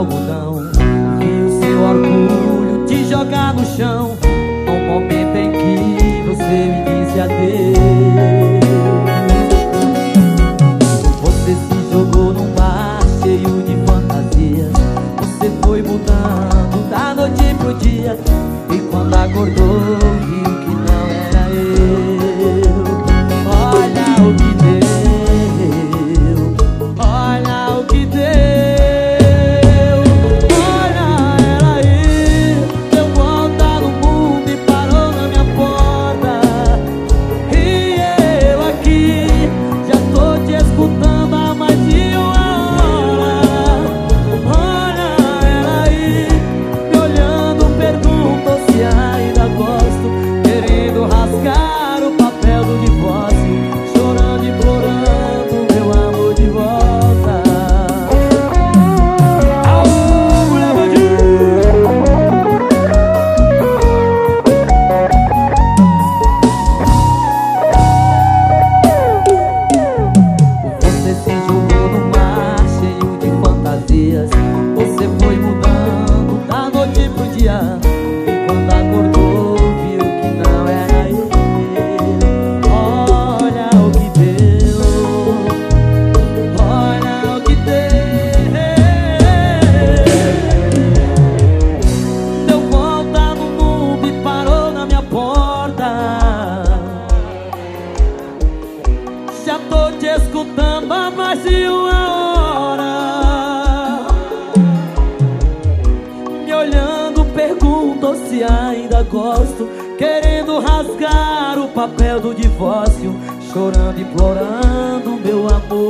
algodão. E o seu orgulho te jogar no chão. No momento em que você me disse adeus. Você se jogou num mar cheio de fantasias. Você foi mudando da noite pro dia. E quando acordou viu escutando há mais de uma hora. Me olhando pergunto se ainda gosto Querendo rasgar o papel do divórcio Chorando, implorando meu amor